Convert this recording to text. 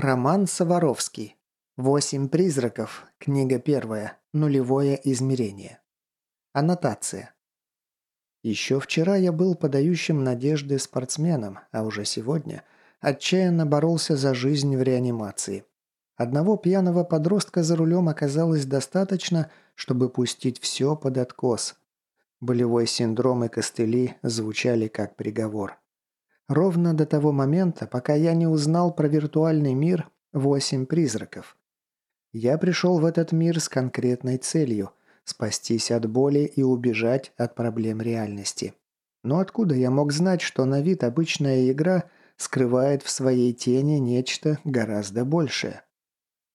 Роман Саваровский. Восемь призраков. Книга первая. Нулевое измерение. Аннотация. Еще вчера я был подающим надежды спортсменом, а уже сегодня отчаянно боролся за жизнь в реанимации. Одного пьяного подростка за рулем оказалось достаточно, чтобы пустить все под откос. Болевой синдром и костыли звучали как приговор. Ровно до того момента, пока я не узнал про виртуальный мир «Восемь призраков». Я пришел в этот мир с конкретной целью – спастись от боли и убежать от проблем реальности. Но откуда я мог знать, что на вид обычная игра скрывает в своей тени нечто гораздо большее?